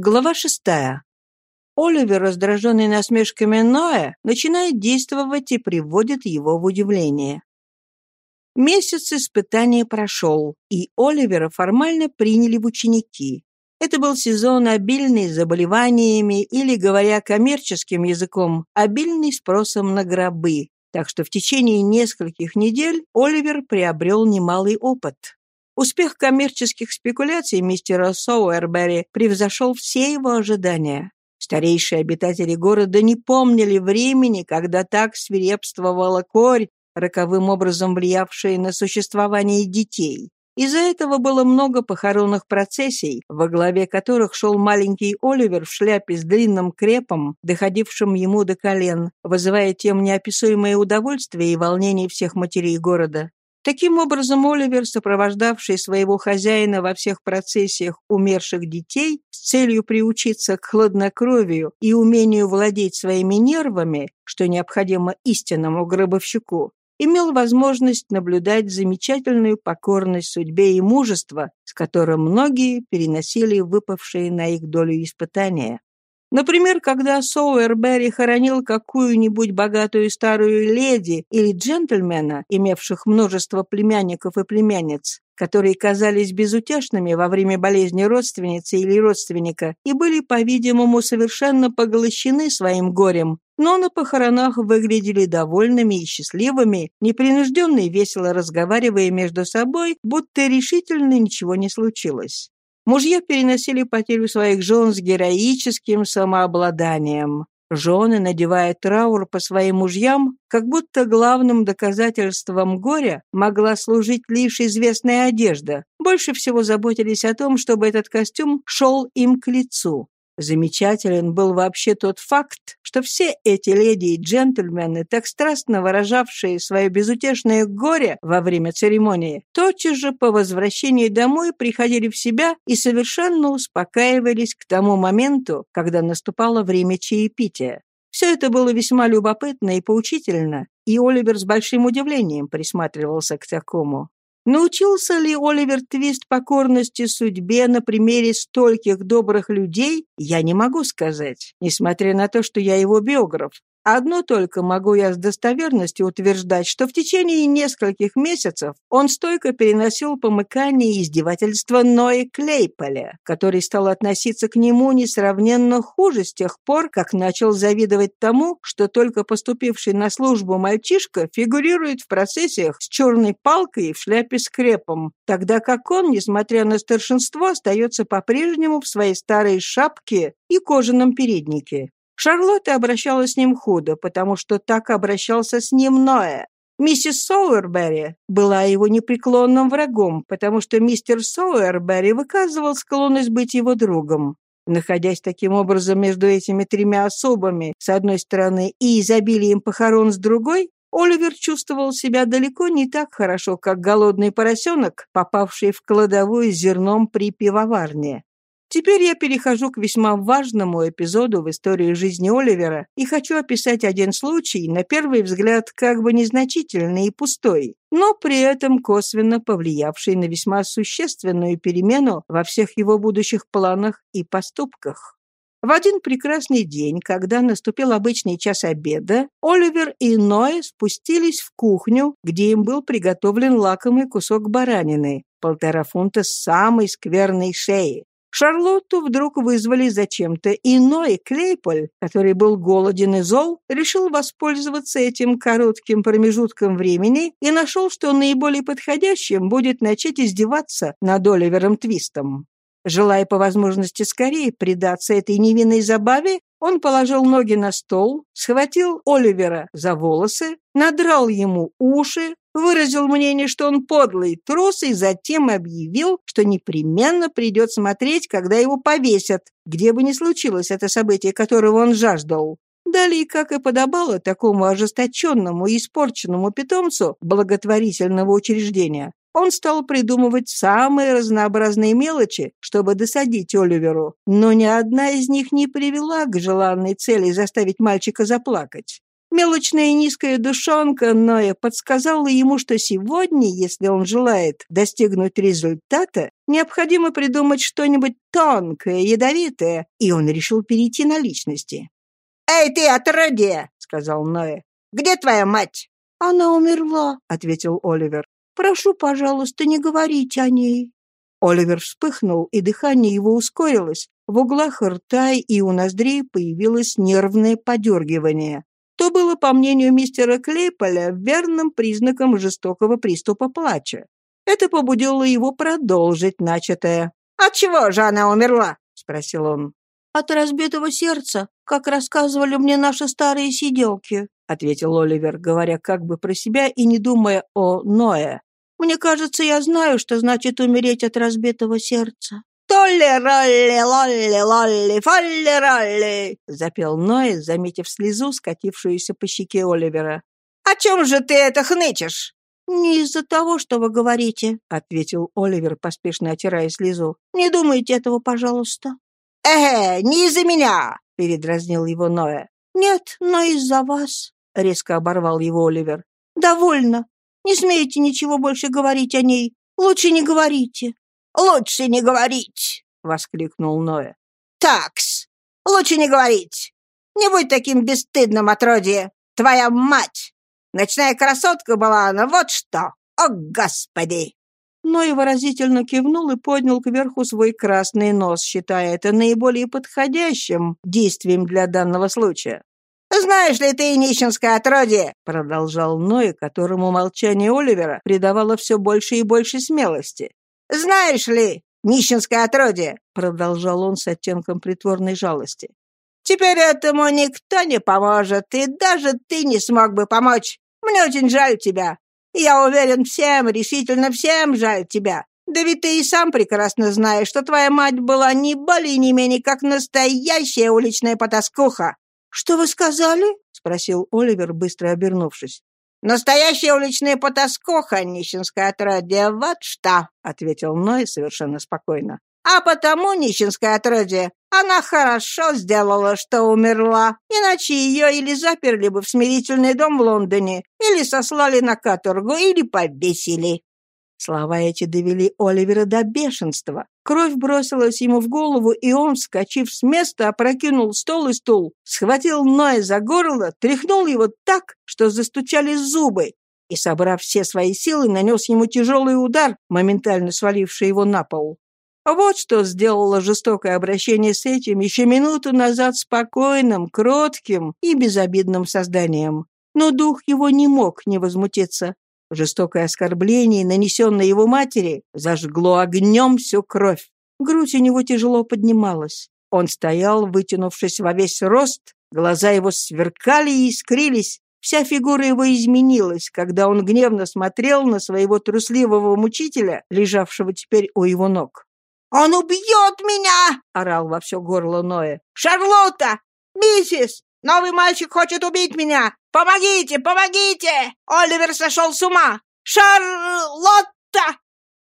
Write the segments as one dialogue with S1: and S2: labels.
S1: Глава шестая. Оливер, раздраженный насмешками Ноя, начинает действовать и приводит его в удивление. Месяц испытания прошел, и Оливера формально приняли в ученики. Это был сезон, обильный заболеваниями или, говоря коммерческим языком, обильный спросом на гробы, так что в течение нескольких недель Оливер приобрел немалый опыт. Успех коммерческих спекуляций мистера Соуэрбери превзошел все его ожидания. Старейшие обитатели города не помнили времени, когда так свирепствовала корь, роковым образом влиявшая на существование детей. Из-за этого было много похоронных процессий, во главе которых шел маленький Оливер в шляпе с длинным крепом, доходившим ему до колен, вызывая тем неописуемое удовольствие и волнение всех матерей города. Таким образом, Оливер, сопровождавший своего хозяина во всех процессиях умерших детей с целью приучиться к хладнокровию и умению владеть своими нервами, что необходимо истинному гробовщику, имел возможность наблюдать замечательную покорность судьбе и мужество, с которым многие переносили выпавшие на их долю испытания. Например, когда Соуэрберри хоронил какую-нибудь богатую старую леди или джентльмена, имевших множество племянников и племянниц, которые казались безутешными во время болезни родственницы или родственника и были, по-видимому, совершенно поглощены своим горем, но на похоронах выглядели довольными и счастливыми, непринужденно и весело разговаривая между собой, будто решительно ничего не случилось. Мужья переносили потерю своих жен с героическим самообладанием. Жены, надевая траур по своим мужьям, как будто главным доказательством горя могла служить лишь известная одежда, больше всего заботились о том, чтобы этот костюм шел им к лицу. Замечателен был вообще тот факт, что все эти леди и джентльмены, так страстно выражавшие свое безутешное горе во время церемонии, тотчас же по возвращении домой приходили в себя и совершенно успокаивались к тому моменту, когда наступало время чаепития. Все это было весьма любопытно и поучительно, и Оливер с большим удивлением присматривался к такому. Научился ли Оливер Твист покорности судьбе на примере стольких добрых людей, я не могу сказать, несмотря на то, что я его биограф. Одно только могу я с достоверностью утверждать, что в течение нескольких месяцев он стойко переносил помыкание и издевательства Нои Клейполя, который стал относиться к нему несравненно хуже с тех пор, как начал завидовать тому, что только поступивший на службу мальчишка фигурирует в процессиях с черной палкой и в шляпе с крепом, тогда как он, несмотря на старшинство, остается по-прежнему в своей старой шапке и кожаном переднике. Шарлотта обращалась с ним худо, потому что так обращался с ним Ноэ. Миссис Соуэрберри была его непреклонным врагом, потому что мистер Соуэрберри выказывал склонность быть его другом. Находясь таким образом между этими тремя особами, с одной стороны, и изобилием похорон с другой, Оливер чувствовал себя далеко не так хорошо, как голодный поросенок, попавший в кладовую с зерном при пивоварне. Теперь я перехожу к весьма важному эпизоду в истории жизни Оливера и хочу описать один случай, на первый взгляд как бы незначительный и пустой, но при этом косвенно повлиявший на весьма существенную перемену во всех его будущих планах и поступках. В один прекрасный день, когда наступил обычный час обеда, Оливер и Ной спустились в кухню, где им был приготовлен лакомый кусок баранины, полтора фунта самой скверной шеи. Шарлотту вдруг вызвали зачем-то, и Ной Клейполь, который был голоден и зол, решил воспользоваться этим коротким промежутком времени и нашел, что наиболее подходящим будет начать издеваться над Оливером Твистом. Желая по возможности скорее предаться этой невинной забаве, он положил ноги на стол, схватил Оливера за волосы, надрал ему уши, выразил мнение, что он подлый трус, и затем объявил, что непременно придет смотреть, когда его повесят, где бы ни случилось это событие, которого он жаждал. Далее, как и подобало такому ожесточенному и испорченному питомцу благотворительного учреждения, он стал придумывать самые разнообразные мелочи, чтобы досадить Оливеру, но ни одна из них не привела к желанной цели заставить мальчика заплакать. Мелочная и низкая душонка Ноя подсказала ему, что сегодня, если он желает достигнуть результата, необходимо придумать что-нибудь тонкое, ядовитое, и он решил перейти на личности.
S2: «Эй, ты, отродье!» — сказал Ноя. «Где твоя мать?»
S1: «Она умерла», — ответил Оливер. «Прошу, пожалуйста, не говорите о ней». Оливер вспыхнул, и дыхание его ускорилось. В углах рта и у ноздрей появилось нервное подергивание. То было, по мнению мистера Клейполя, верным признаком жестокого приступа плача. Это побудило его продолжить начатое.
S2: «От чего же она умерла?» — спросил он.
S1: «От разбитого сердца, как рассказывали мне наши старые сиделки», — ответил Оливер, говоря как бы про себя и не думая о Ное. «Мне кажется, я знаю, что значит умереть от разбитого сердца».
S2: «Толли-ролли-лолли-лолли, фолли-ролли!» — запел Ной, заметив слезу, скатившуюся по щеке Оливера. «О чем же ты это хнычешь?»
S1: «Не из-за того, что вы говорите», — ответил Оливер, поспешно отирая слезу. «Не думайте этого, пожалуйста».
S2: «Э, не из-за меня!» — передразнил его Ноя.
S1: «Нет, но из-за вас», — резко оборвал его Оливер. «Довольно. Не смеете ничего больше говорить о ней. Лучше не говорите.
S2: «Лучше не говорить!» — воскликнул Ноя. «Такс! Лучше не говорить! Не будь таким бесстыдным, отродье! Твоя мать! Ночная красотка была она, вот что! О, Господи!»
S1: Ной выразительно кивнул и поднял кверху свой красный нос, считая это наиболее подходящим действием для данного случая.
S2: «Знаешь ли ты, нищенское отродье?»
S1: — продолжал Ной, которому молчание Оливера придавало все больше и больше смелости.
S2: Знаешь ли, нищенское отродье,
S1: продолжал он с оттенком притворной жалости.
S2: Теперь этому никто не поможет, и даже ты не смог бы помочь. Мне очень жаль тебя. Я уверен, всем, решительно всем жаль тебя. Да ведь ты и сам прекрасно знаешь, что твоя мать была ни более ни менее как настоящая уличная потаскуха.
S1: «Что вы сказали?» — спросил Оливер, быстро обернувшись.
S2: «Настоящая уличная потаскуха, нищенское отродье, вот что!» — ответил Ной совершенно спокойно. «А потому, нищенское отродье, она хорошо сделала, что умерла, иначе ее или заперли бы в смирительный дом в Лондоне, или сослали на каторгу, или повесили.
S1: Слова эти довели Оливера до бешенства. Кровь бросилась ему в голову, и он, вскочив с места, опрокинул стол и стул, схватил Ноя за горло, тряхнул его так, что застучали зубы, и, собрав все свои силы, нанес ему тяжелый удар, моментально сваливший его на пол. Вот что сделало жестокое обращение с этим еще минуту назад спокойным, кротким и безобидным созданием. Но дух его не мог не возмутиться. Жестокое оскорбление, нанесенное его матери, зажгло огнем всю кровь. Грудь у него тяжело поднималась. Он стоял, вытянувшись во весь рост, глаза его сверкали и искрились. Вся фигура его изменилась, когда он гневно смотрел на своего трусливого мучителя, лежавшего теперь у его ног.
S2: «Он убьет меня!» — орал во все горло Ноя. «Шарлотта! Миссис! Новый мальчик хочет убить меня! Помогите! Помогите! Оливер сошел с ума! Шарлотта!»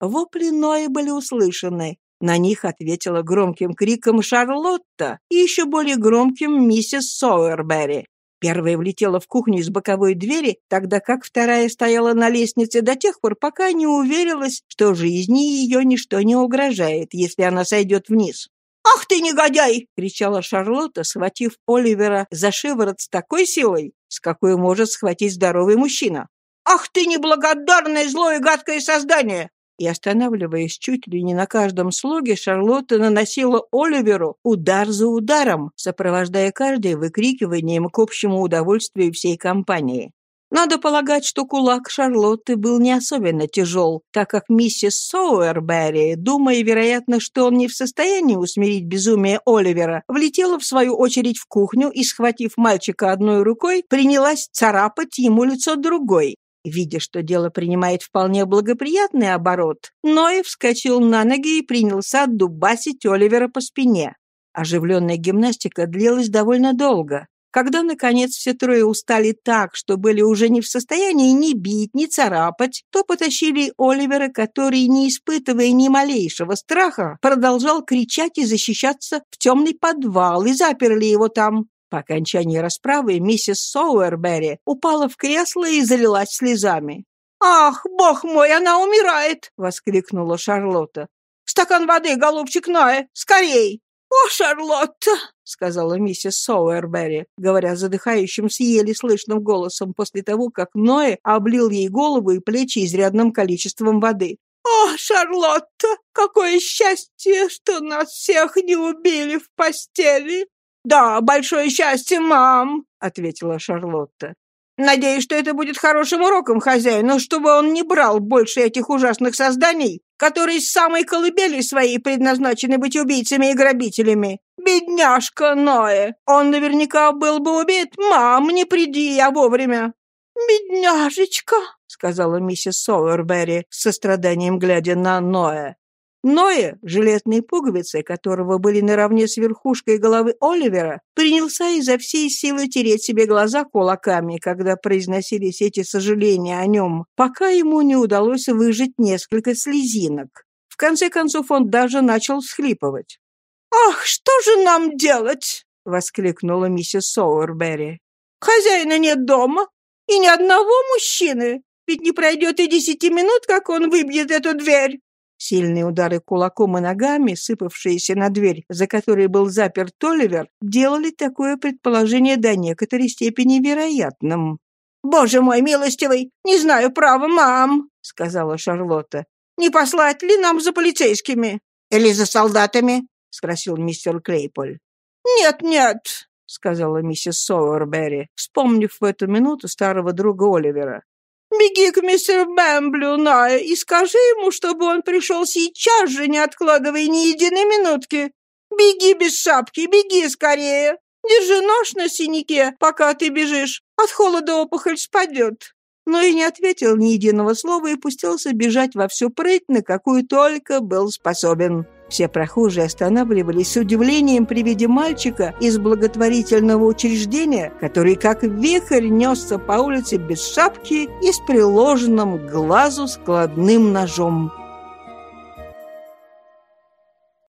S1: Вопли Ноя были услышаны. На них ответила громким криком Шарлотта и еще более громким миссис Соуэрберри. Первая влетела в кухню из боковой двери, тогда как вторая стояла на лестнице до тех пор, пока не уверилась, что жизни ее ничто не угрожает, если она сойдет вниз.
S2: «Ах ты, негодяй!»
S1: — кричала Шарлотта, схватив Оливера за шиворот с такой силой, с какой может схватить здоровый мужчина.
S2: «Ах ты, неблагодарное, злое, гадкое создание!»
S1: И, останавливаясь чуть ли не на каждом слоге, Шарлотта наносила Оливеру удар за ударом, сопровождая каждый выкрикиванием к общему удовольствию всей компании. Надо полагать, что кулак Шарлотты был не особенно тяжел, так как миссис Соуэрберри, думая, вероятно, что он не в состоянии усмирить безумие Оливера, влетела в свою очередь в кухню и, схватив мальчика одной рукой, принялась царапать ему лицо другой. Видя, что дело принимает вполне благоприятный оборот, Ной вскочил на ноги и принялся дубасить Оливера по спине. Оживленная гимнастика длилась довольно долго. Когда, наконец, все трое устали так, что были уже не в состоянии ни бить, ни царапать, то потащили Оливера, который, не испытывая ни малейшего страха, продолжал кричать и защищаться в темный подвал, и заперли его там. По окончании расправы миссис Соуэрберри упала в кресло и залилась слезами.
S2: «Ах, бог мой, она умирает!» — воскликнула Шарлотта. «Стакан воды, голубчик Ноэ, скорей!» «О, Шарлотта!» — сказала миссис Соуэрберри, говоря задыхающимся еле слышным голосом после того, как Ноэ облил ей голову и плечи изрядным количеством воды. «О, Шарлотта, какое счастье, что нас всех не убили в постели!» «Да, большое счастье, мам!» — ответила Шарлотта. «Надеюсь, что это будет хорошим уроком хозяину, чтобы он не брал больше этих ужасных созданий, которые с самой колыбели своей предназначены быть убийцами и грабителями. Бедняжка Ноэ! Он наверняка был бы убит. Мам, не приди я вовремя!» «Бедняжечка!» — сказала миссис Соуэрберри, с состраданием глядя на Ноэ. Ноэ, жилетные пуговицы которого были наравне с верхушкой головы Оливера, принялся изо всей силы тереть себе глаза кулаками, когда произносились эти сожаления о нем, пока ему не удалось выжать несколько слезинок. В конце концов он даже начал схлипывать. «Ах, что же нам делать?» — воскликнула миссис Соуэрберри. «Хозяина нет дома, и ни одного мужчины, ведь не пройдет и десяти минут, как он выбьет эту дверь. Сильные удары кулаком и ногами, сыпавшиеся на дверь, за которой был заперт Толивер, делали такое предположение до некоторой степени вероятным. «Боже мой, милостивый, не знаю права, мам!» — сказала Шарлотта. «Не послать ли нам за полицейскими?» «Или за солдатами?» — спросил мистер Клейполь. «Нет, нет», — сказала миссис Соуэрберри, вспомнив в эту минуту старого друга Оливера. Беги к мистеру Бэмблю, Ная, и скажи ему, чтобы он пришел сейчас же, не откладывая ни единой минутки. Беги без шапки, беги скорее. Держи нож на синяке, пока ты бежишь. От холода опухоль спадет». Но и не ответил ни единого слова и пустился бежать во всю прыть, на какую только был способен. Все прохожие останавливались с удивлением при виде мальчика из благотворительного учреждения, который как вихрь несся по улице без шапки и с приложенным к глазу складным ножом.